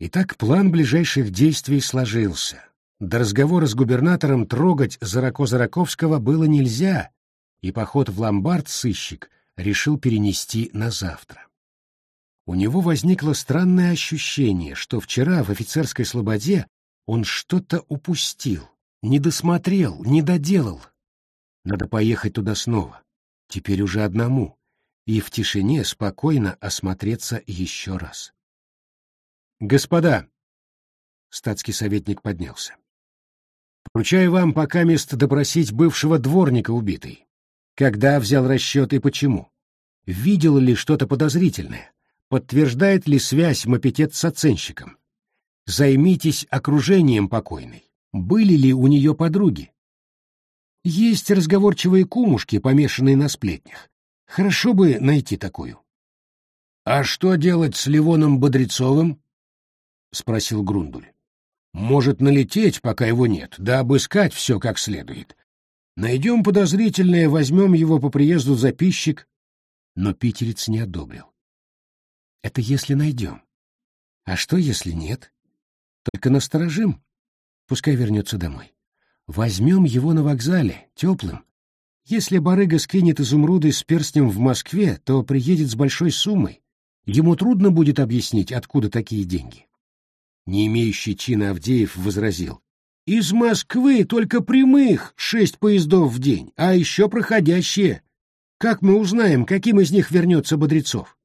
Итак, план ближайших действий сложился. До разговора с губернатором трогать Зарако-Зараковского было нельзя, и поход в ломбард сыщик решил перенести на завтра. У него возникло странное ощущение, что вчера в офицерской слободе он что-то упустил, не досмотрел, не доделал. Надо поехать туда снова, теперь уже одному, и в тишине спокойно осмотреться еще раз. «Господа!» — статский советник поднялся. «Поручаю вам пока место допросить бывшего дворника убитой. Когда взял расчет и почему? Видел ли что-то подозрительное? Подтверждает ли связь Мапетет с оценщиком? Займитесь окружением покойной. Были ли у нее подруги? Есть разговорчивые кумушки, помешанные на сплетнях. Хорошо бы найти такую. — А что делать с Ливоном Бодрецовым? — спросил Грундуль. — Может налететь, пока его нет, да обыскать все как следует. Найдем подозрительное, возьмем его по приезду за пищик. Но питерец не одобрил. — Это если найдем. А что, если нет? Только насторожим. Пускай вернется домой. Возьмем его на вокзале, теплым. Если барыга скинет изумруды с перстнем в Москве, то приедет с большой суммой. Ему трудно будет объяснить, откуда такие деньги. Не имеющий чина Авдеев возразил. Из Москвы только прямых шесть поездов в день, а еще проходящие. Как мы узнаем, каким из них вернется Бодрецов?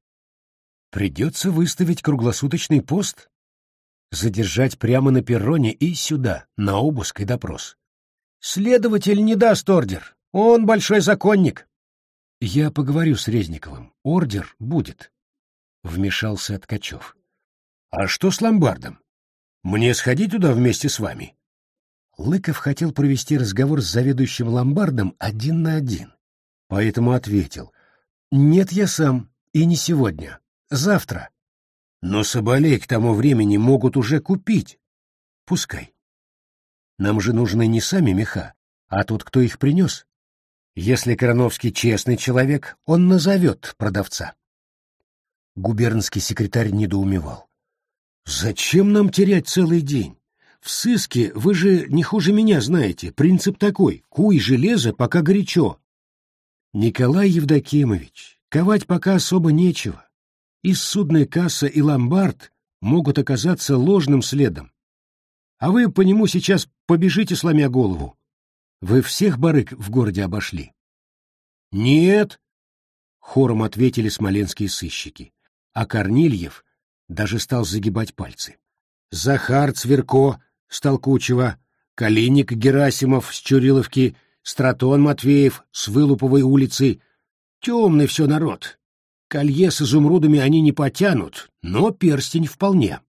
Придется выставить круглосуточный пост, задержать прямо на перроне и сюда, на обыск и допрос. Следователь не даст ордер. Он большой законник. Я поговорю с Резниковым. Ордер будет. Вмешался Ткачев. А что с ломбардом? Мне сходить туда вместе с вами? Лыков хотел провести разговор с заведующим ломбардом один на один, поэтому ответил. Нет, я сам, и не сегодня. Завтра. Но соболей к тому времени могут уже купить. Пускай. Нам же нужны не сами меха, а тот, кто их принес. Если Короновский честный человек, он назовет продавца. Губернский секретарь недоумевал. «Зачем нам терять целый день? В сыске вы же не хуже меня знаете. Принцип такой — куй железо, пока горячо». «Николай Евдокимович, ковать пока особо нечего и судная касса, и ломбард могут оказаться ложным следом. А вы по нему сейчас побежите, сломя голову. Вы всех барыг в городе обошли? — Нет, — хором ответили смоленские сыщики, а Корнильев даже стал загибать пальцы. Захар Цверко с Толкучева, Калиник Герасимов с Чуриловки, Стратон Матвеев с Вылуповой улицы. Темный все народ, Колье с изумрудами они не потянут, но перстень вполне.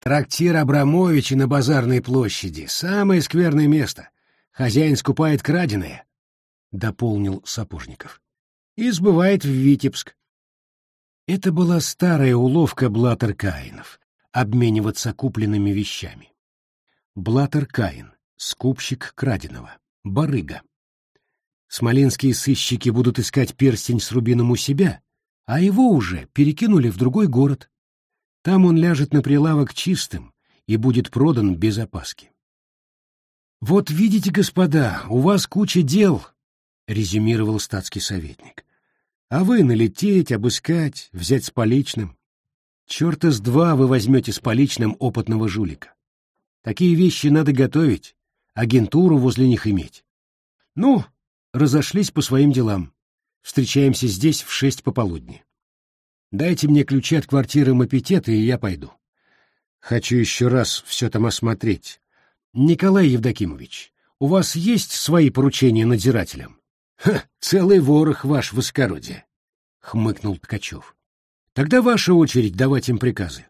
Трактир Абрамовича на базарной площади — самое скверное место. Хозяин скупает краденое, — дополнил Сапожников. И сбывает в Витебск. Это была старая уловка Блаттер Каинов — обмениваться купленными вещами. Блаттер Каин — скупщик краденого, барыга. Смоленские сыщики будут искать перстень с рубином у себя, а его уже перекинули в другой город. Там он ляжет на прилавок чистым и будет продан без опаски. «Вот видите, господа, у вас куча дел», — резюмировал статский советник. «А вы налететь, обыскать, взять с поличным. Черта с два вы возьмете с поличным опытного жулика. Такие вещи надо готовить, агентуру возле них иметь. Ну, разошлись по своим делам. Встречаемся здесь в шесть пополудни. Дайте мне ключи от квартиры Мапетета, и я пойду. Хочу еще раз все там осмотреть. Николай Евдокимович, у вас есть свои поручения надзирателям? Целый ворох ваш воскородие, — хмыкнул Ткачев. Тогда ваша очередь давать им приказы.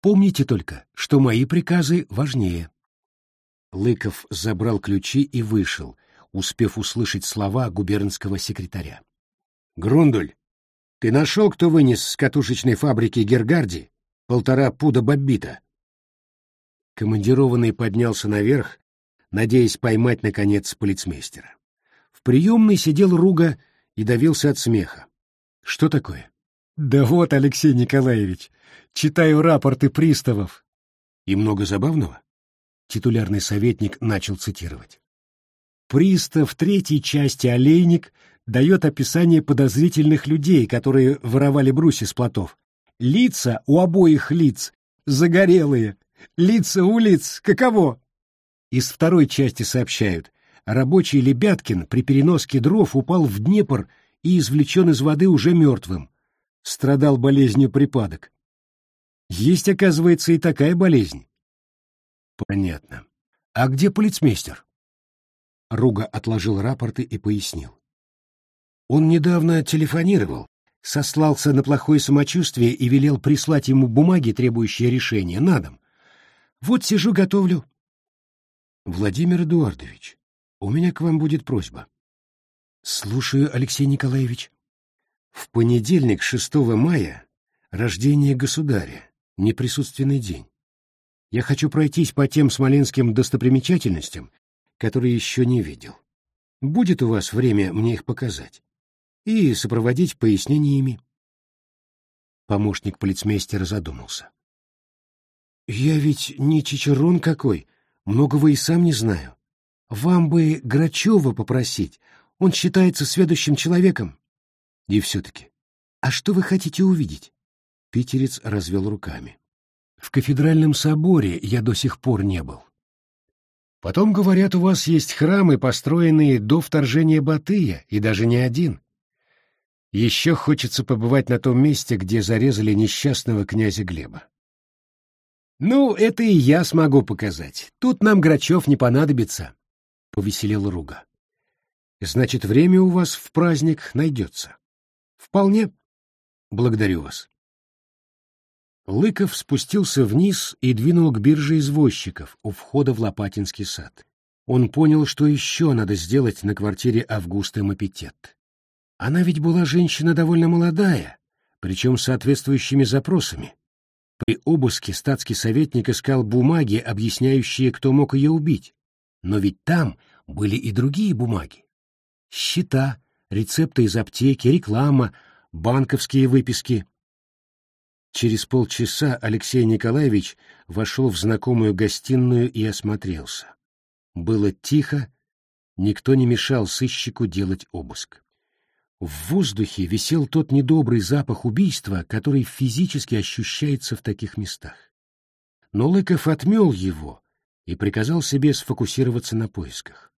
Помните только, что мои приказы важнее. Лыков забрал ключи и вышел, успев услышать слова губернского секретаря. Грундуль, ты нашел, кто вынес с катушечной фабрики Гергарди полтора пуда боббита? Командированный поднялся наверх, надеясь поймать, наконец, полицмейстера. В приемной сидел Руга и давился от смеха. Что такое? Да вот, Алексей Николаевич, читаю рапорты приставов. И много забавного? Титулярный советник начал цитировать. Пристав третьей части «Олейник» дает описание подозрительных людей, которые воровали брусья с плотов. Лица у обоих лиц загорелые, лица у лиц каково? Из второй части сообщают, рабочий Лебяткин при переноске дров упал в Днепр и извлечен из воды уже мертвым. Страдал болезнью припадок. Есть, оказывается, и такая болезнь. Понятно. А где полицмейстер? Руга отложил рапорты и пояснил. Он недавно телефонировал, сослался на плохое самочувствие и велел прислать ему бумаги, требующие решения, на дом. Вот сижу, готовлю. Владимир Эдуардович, у меня к вам будет просьба. Слушаю, Алексей Николаевич. В понедельник, 6 мая, рождение государя, неприсутственный день. Я хочу пройтись по тем смоленским достопримечательностям, которые еще не видел. Будет у вас время мне их показать и сопроводить пояснениями. Помощник полицмейстера задумался. «Я ведь не чичерон какой, многого и сам не знаю. Вам бы Грачева попросить, он считается сведущим человеком». «И все-таки, а что вы хотите увидеть?» Питерец развел руками. «В кафедральном соборе я до сих пор не был. Потом, говорят, у вас есть храмы, построенные до вторжения Батыя, и даже не один. Еще хочется побывать на том месте, где зарезали несчастного князя Глеба. «Ну, это и я смогу показать. Тут нам Грачев не понадобится», — повеселел Руга. «Значит, время у вас в праздник найдется». «Вполне. Благодарю вас». Лыков спустился вниз и двинул к бирже извозчиков у входа в Лопатинский сад. Он понял, что еще надо сделать на квартире Августы Мапитет. Она ведь была женщина довольно молодая, причем с соответствующими запросами. При обыске статский советник искал бумаги, объясняющие, кто мог ее убить. Но ведь там были и другие бумаги. Счета, рецепты из аптеки, реклама, банковские выписки. Через полчаса Алексей Николаевич вошел в знакомую гостиную и осмотрелся. Было тихо, никто не мешал сыщику делать обыск. В воздухе висел тот недобрый запах убийства, который физически ощущается в таких местах. Но Лыков отмел его и приказал себе сфокусироваться на поисках.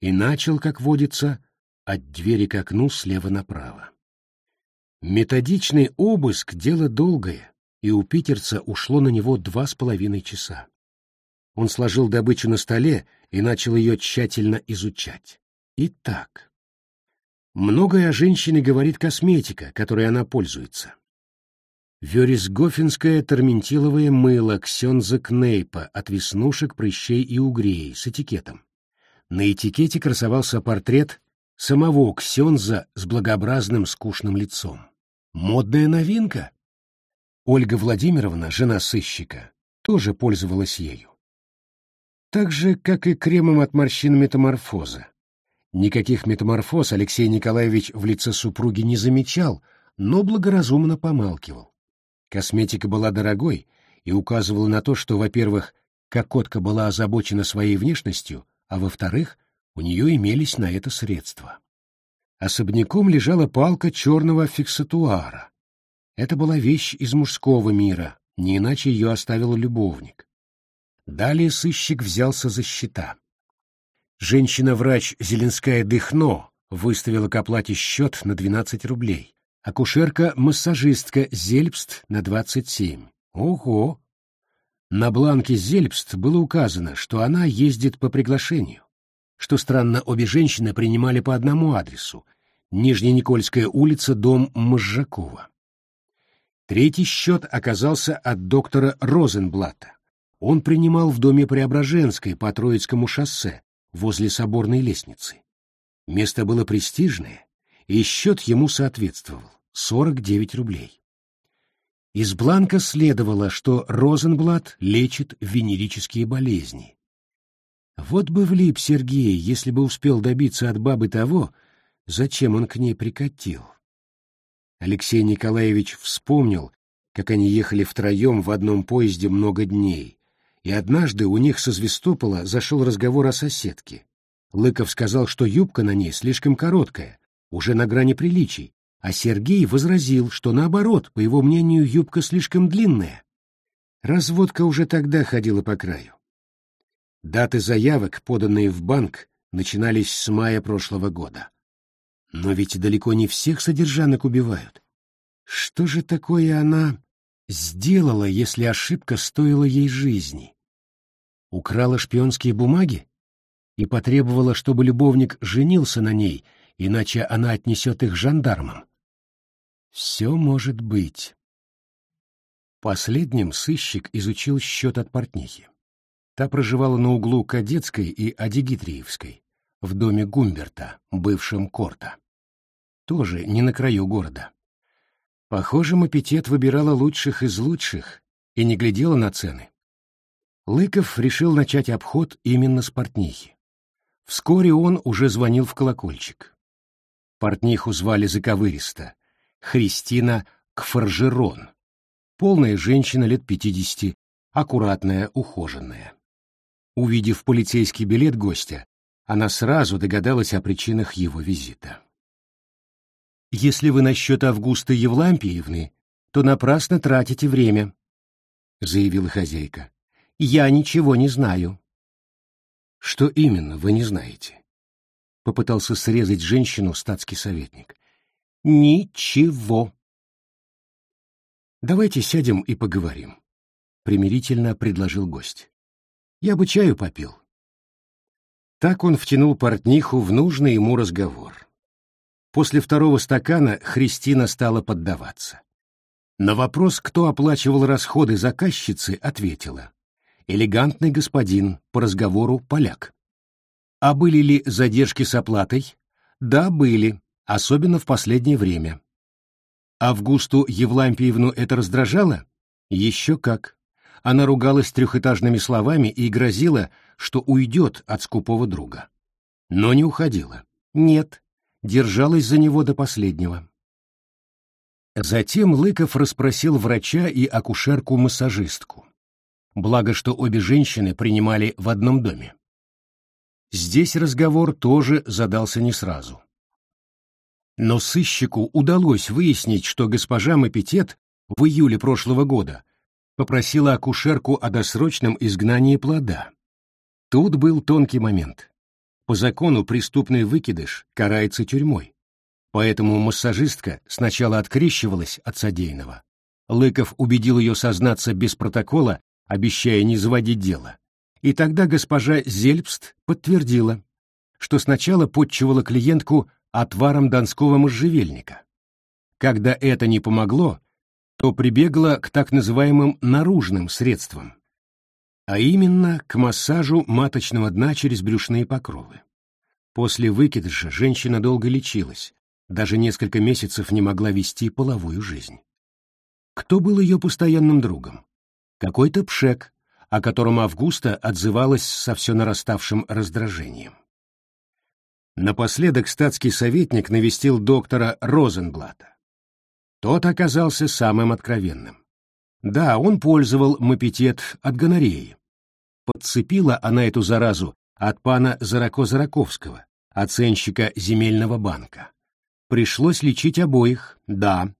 И начал, как водится, от двери к окну слева направо. Методичный обыск — дело долгое, и у питерца ушло на него два с половиной часа. Он сложил добычу на столе и начал ее тщательно изучать. Итак, Многое о женщине говорит косметика, которой она пользуется. Вересгофенское торментиловое мыло Ксенза Кнейпа от веснушек, прыщей и угрей с этикетом. На этикете красовался портрет самого Ксенза с благообразным скучным лицом. Модная новинка. Ольга Владимировна, жена сыщика, тоже пользовалась ею. Так же, как и кремом от морщин метаморфоза. Никаких метаморфоз Алексей Николаевич в лице супруги не замечал, но благоразумно помалкивал. Косметика была дорогой и указывала на то, что, во-первых, Кокотка была озабочена своей внешностью, а во-вторых, у нее имелись на это средства. Особняком лежала палка черного фиксатуара. Это была вещь из мужского мира, не иначе ее оставил любовник. Далее сыщик взялся за счета. Женщина-врач Зеленская-Дыхно выставила к оплате счет на 12 рублей. Акушерка-массажистка Зельбст на 27. Ого! На бланке Зельбст было указано, что она ездит по приглашению. Что странно, обе женщины принимали по одному адресу. Нижненикольская улица, дом Можжакова. Третий счет оказался от доктора Розенблата. Он принимал в доме Преображенской по Троицкому шоссе, возле соборной лестницы. Место было престижное, и счет ему соответствовал — 49 рублей. Из бланка следовало, что Розенблат лечит венерические болезни. Вот бы влип Сергей, если бы успел добиться от бабы того, зачем он к ней прикатил. Алексей Николаевич вспомнил, как они ехали втроем в одном поезде много дней, и однажды у них со Звестопола зашел разговор о соседке. Лыков сказал, что юбка на ней слишком короткая, уже на грани приличий, а Сергей возразил, что наоборот, по его мнению, юбка слишком длинная. Разводка уже тогда ходила по краю. Даты заявок, поданные в банк, начинались с мая прошлого года. Но ведь далеко не всех содержанок убивают. Что же такое она сделала, если ошибка стоила ей жизни? Украла шпионские бумаги? И потребовала, чтобы любовник женился на ней, иначе она отнесет их жандармам. Все может быть. Последним сыщик изучил счет от портнихи. Та проживала на углу Кадетской и Адигитриевской, в доме Гумберта, бывшем Корта. Тоже не на краю города. Похоже, Мапитет выбирала лучших из лучших и не глядела на цены. Лыков решил начать обход именно с портнихи. Вскоре он уже звонил в колокольчик. Портниху звали заковыристо — Христина Кфаржерон. Полная женщина лет пятидесяти, аккуратная, ухоженная. Увидев полицейский билет гостя, она сразу догадалась о причинах его визита. «Если вы насчет Августа Евлампиевны, то напрасно тратите время», — заявила хозяйка. «Я ничего не знаю». «Что именно вы не знаете?» — попытался срезать женщину статский советник. «Ничего». «Давайте сядем и поговорим», — примирительно предложил гость. Я бы чаю попил. Так он втянул портниху в нужный ему разговор. После второго стакана Христина стала поддаваться. На вопрос, кто оплачивал расходы заказчицы, ответила. Элегантный господин, по разговору поляк. А были ли задержки с оплатой? Да, были, особенно в последнее время. Августу Евлампиевну это раздражало? Еще как. Она ругалась трехэтажными словами и грозила, что уйдет от скупого друга. Но не уходила. Нет, держалась за него до последнего. Затем Лыков расспросил врача и акушерку-массажистку. Благо, что обе женщины принимали в одном доме. Здесь разговор тоже задался не сразу. Но сыщику удалось выяснить, что госпожа Мапитет в июле прошлого года попросила акушерку о досрочном изгнании плода. Тут был тонкий момент. По закону преступный выкидыш карается тюрьмой. Поэтому массажистка сначала открещивалась от содеянного. Лыков убедил ее сознаться без протокола, обещая не заводить дело. И тогда госпожа Зельбст подтвердила, что сначала подчивала клиентку отваром донского можжевельника. Когда это не помогло, то прибегла к так называемым наружным средствам, а именно к массажу маточного дна через брюшные покровы. После выкидыша женщина долго лечилась, даже несколько месяцев не могла вести половую жизнь. Кто был ее постоянным другом? Какой-то пшек, о котором Августа отзывалась со все нараставшим раздражением. Напоследок статский советник навестил доктора Розенблата. Тот оказался самым откровенным. Да, он пользовал мапитет от гонореи. Подцепила она эту заразу от пана Зарако-Зараковского, оценщика земельного банка. Пришлось лечить обоих, да.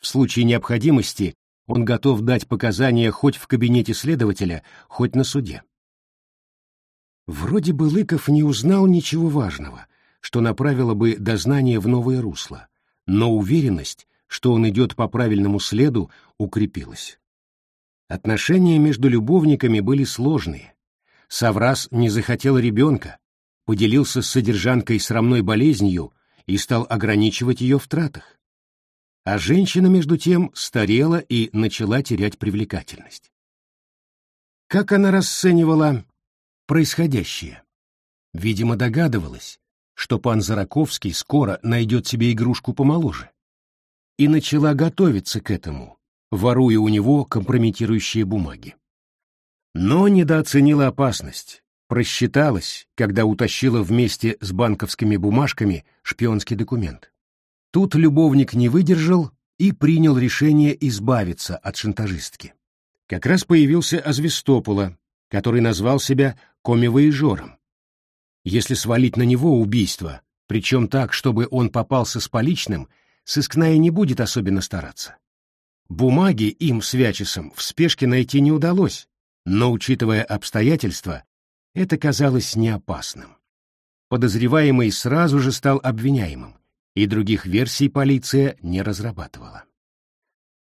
В случае необходимости он готов дать показания хоть в кабинете следователя, хоть на суде. Вроде бы Лыков не узнал ничего важного, что направило бы дознание в новое русло, но уверенность, что он идет по правильному следу, укрепилась. Отношения между любовниками были сложные. Саврас не захотел ребенка, поделился с содержанкой срамной болезнью и стал ограничивать ее в тратах. А женщина, между тем, старела и начала терять привлекательность. Как она расценивала происходящее? Видимо, догадывалась, что пан Зараковский скоро найдет себе игрушку помоложе и начала готовиться к этому, воруя у него компрометирующие бумаги. Но недооценила опасность, просчиталась, когда утащила вместе с банковскими бумажками шпионский документ. Тут любовник не выдержал и принял решение избавиться от шантажистки. Как раз появился Азвестопола, который назвал себя комивоежором. Если свалить на него убийство, причем так, чтобы он попался с поличным, сыскная не будет особенно стараться. Бумаги им с Вячесом в спешке найти не удалось, но, учитывая обстоятельства, это казалось неопасным. Подозреваемый сразу же стал обвиняемым, и других версий полиция не разрабатывала.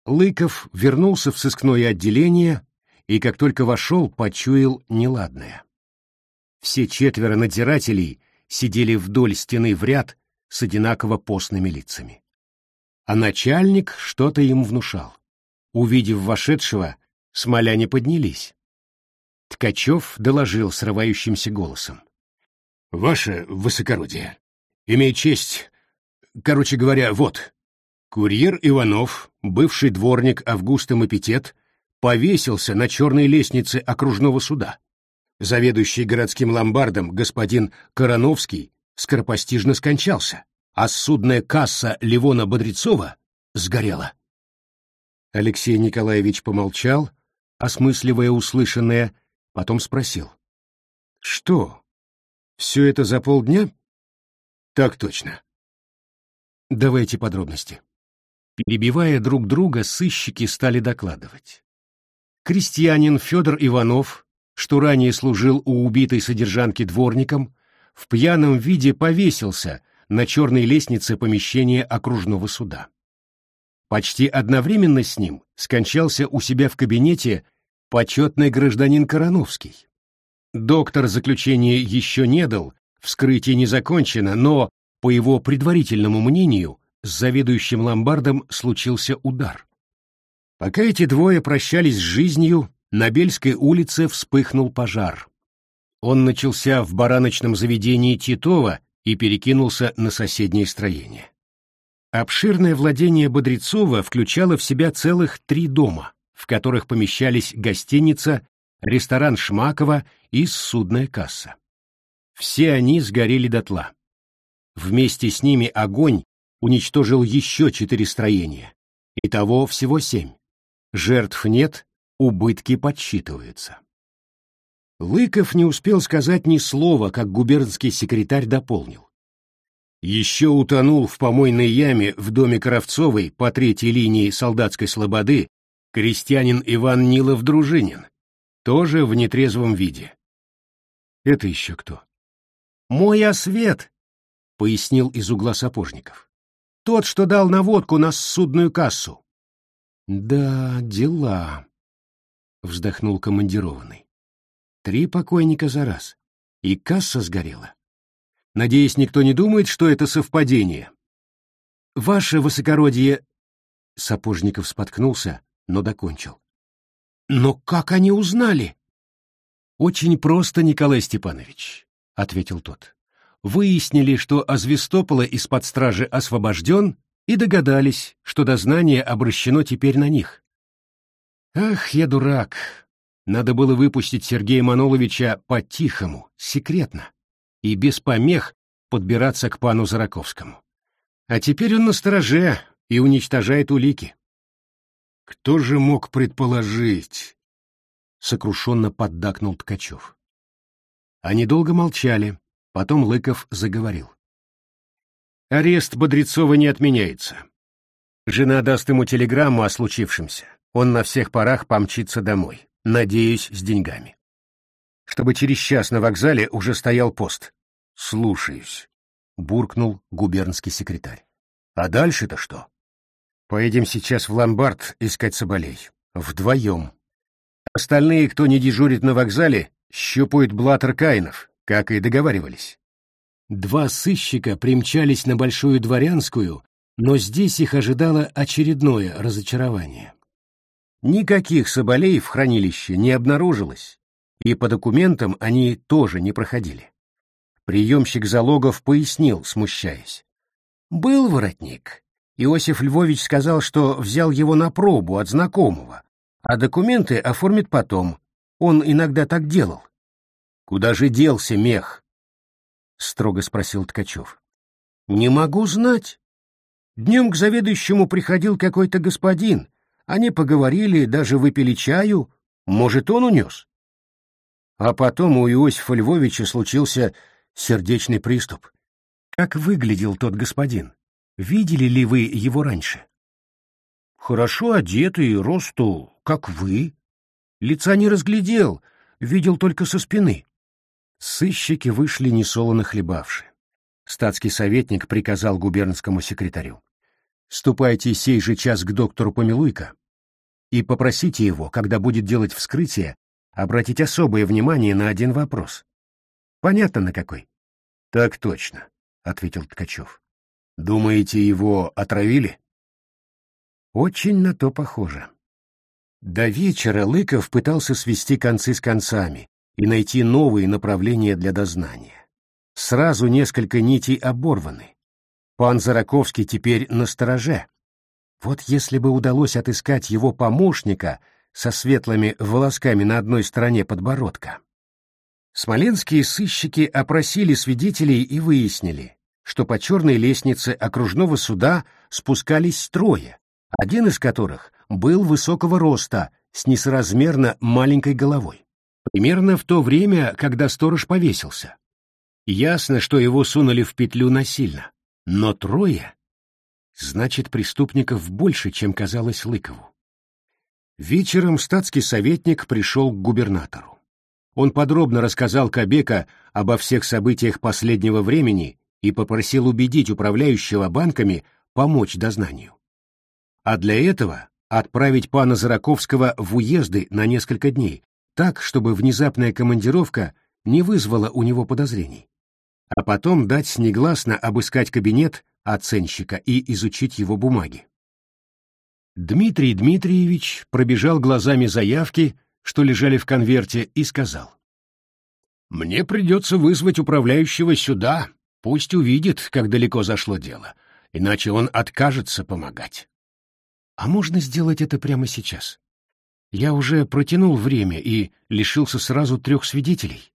Лыков вернулся в сыскное отделение и, как только вошел, почуял неладное. Все четверо надзирателей сидели вдоль стены в ряд с одинаково постными лицами. А начальник что-то им внушал. Увидев вошедшего, смоляне поднялись. Ткачев доложил срывающимся голосом. — Ваше высокородие, имею честь... Короче говоря, вот. Курьер Иванов, бывший дворник Августа Мапитет, повесился на черной лестнице окружного суда. Заведующий городским ломбардом господин Короновский скоропостижно скончался, а судная касса Ливона Бодрецова сгорела. Алексей Николаевич помолчал, осмысливая услышанное, потом спросил. «Что? Все это за полдня?» «Так точно». «Давайте подробности». Перебивая друг друга, сыщики стали докладывать. Крестьянин Федор Иванов, что ранее служил у убитой содержанки дворником, в пьяном виде повесился на черной лестнице помещения окружного суда. Почти одновременно с ним скончался у себя в кабинете почетный гражданин Короновский. Доктор заключение еще не дал, вскрытие не закончено, но, по его предварительному мнению, с заведующим ломбардом случился удар. Пока эти двое прощались с жизнью, на Бельской улице вспыхнул пожар. Он начался в бараночном заведении Титова и перекинулся на соседние строения. Обширное владение Бодрецова включало в себя целых три дома, в которых помещались гостиница, ресторан Шмакова и судная касса. Все они сгорели дотла. Вместе с ними огонь уничтожил еще четыре строения. Итого всего семь. Жертв нет, убытки подсчитываются. Лыков не успел сказать ни слова, как губернский секретарь дополнил. Еще утонул в помойной яме в доме Кравцовой по третьей линии солдатской слободы крестьянин Иван Нилов-Дружинин, тоже в нетрезвом виде. Это еще кто? «Мой освет», — пояснил из угла сапожников. «Тот, что дал наводку на судную кассу». «Да, дела», вздохнул командированный. Три покойника за раз. И касса сгорела. Надеюсь, никто не думает, что это совпадение. Ваше высокородие... Сапожников споткнулся, но докончил. Но как они узнали? Очень просто, Николай Степанович, ответил тот. Выяснили, что Азвестопола из-под стражи освобожден, и догадались, что дознание обращено теперь на них. Ах, я дурак. Надо было выпустить Сергея Маноловича по-тихому, секретно, и без помех подбираться к пану Зараковскому. А теперь он на стороже и уничтожает улики. Кто же мог предположить? Сокрушенно поддакнул Ткачев. Они долго молчали, потом Лыков заговорил. Арест Бодрецова не отменяется. Жена даст ему телеграмму о случившемся он на всех парах помчится домой, надеюсь, с деньгами. Чтобы через час на вокзале уже стоял пост. «Слушаюсь», — буркнул губернский секретарь. «А дальше-то что?» «Поедем сейчас в ломбард искать соболей. Вдвоем. Остальные, кто не дежурит на вокзале, щупают блаттер Каинов, как и договаривались». Два сыщика примчались на Большую Дворянскую, но здесь их ожидало очередное разочарование. Никаких соболей в хранилище не обнаружилось, и по документам они тоже не проходили. Приемщик залогов пояснил, смущаясь. «Был воротник. Иосиф Львович сказал, что взял его на пробу от знакомого, а документы оформит потом. Он иногда так делал». «Куда же делся мех?» — строго спросил Ткачев. «Не могу знать. Днем к заведующему приходил какой-то господин. Они поговорили, даже выпили чаю. Может, он унес? А потом у Иосифа Львовича случился сердечный приступ. Как выглядел тот господин? Видели ли вы его раньше? Хорошо одетый, росту, как вы. Лица не разглядел, видел только со спины. Сыщики вышли несолоно хлебавши. Статский советник приказал губернскому секретарю. «Ступайте сей же час к доктору Помилуйко и попросите его, когда будет делать вскрытие, обратить особое внимание на один вопрос. Понятно, на какой?» «Так точно», — ответил Ткачев. «Думаете, его отравили?» «Очень на то похоже». До вечера Лыков пытался свести концы с концами и найти новые направления для дознания. Сразу несколько нитей оборваны. Пан Зараковский теперь на стороже. Вот если бы удалось отыскать его помощника со светлыми волосками на одной стороне подбородка. Смоленские сыщики опросили свидетелей и выяснили, что по черной лестнице окружного суда спускались трое, один из которых был высокого роста с несоразмерно маленькой головой. Примерно в то время, когда сторож повесился. Ясно, что его сунули в петлю насильно. Но трое? Значит, преступников больше, чем казалось Лыкову. Вечером статский советник пришел к губернатору. Он подробно рассказал Кабека обо всех событиях последнего времени и попросил убедить управляющего банками помочь дознанию. А для этого отправить пана Зараковского в уезды на несколько дней, так, чтобы внезапная командировка не вызвала у него подозрений а потом дать негласно обыскать кабинет оценщика и изучить его бумаги. Дмитрий Дмитриевич пробежал глазами заявки, что лежали в конверте, и сказал. «Мне придется вызвать управляющего сюда, пусть увидит, как далеко зашло дело, иначе он откажется помогать». «А можно сделать это прямо сейчас? Я уже протянул время и лишился сразу трех свидетелей.